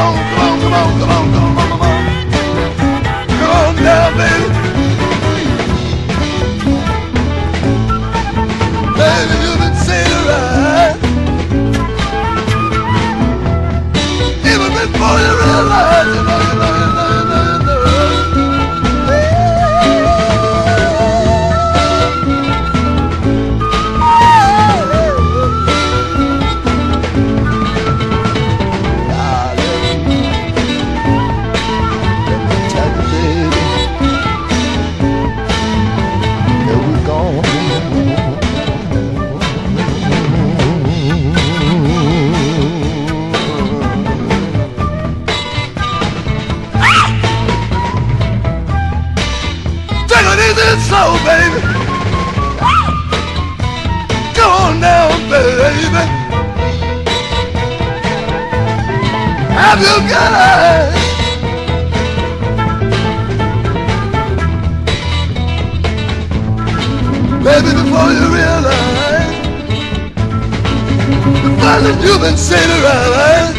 on, come on, come on, come on, come on, come on. Come on down, baby. Baby, you've been sailing right. Even before you realize it. baby? Have you got it? Baby, before you realize the fun that you've been sitting around.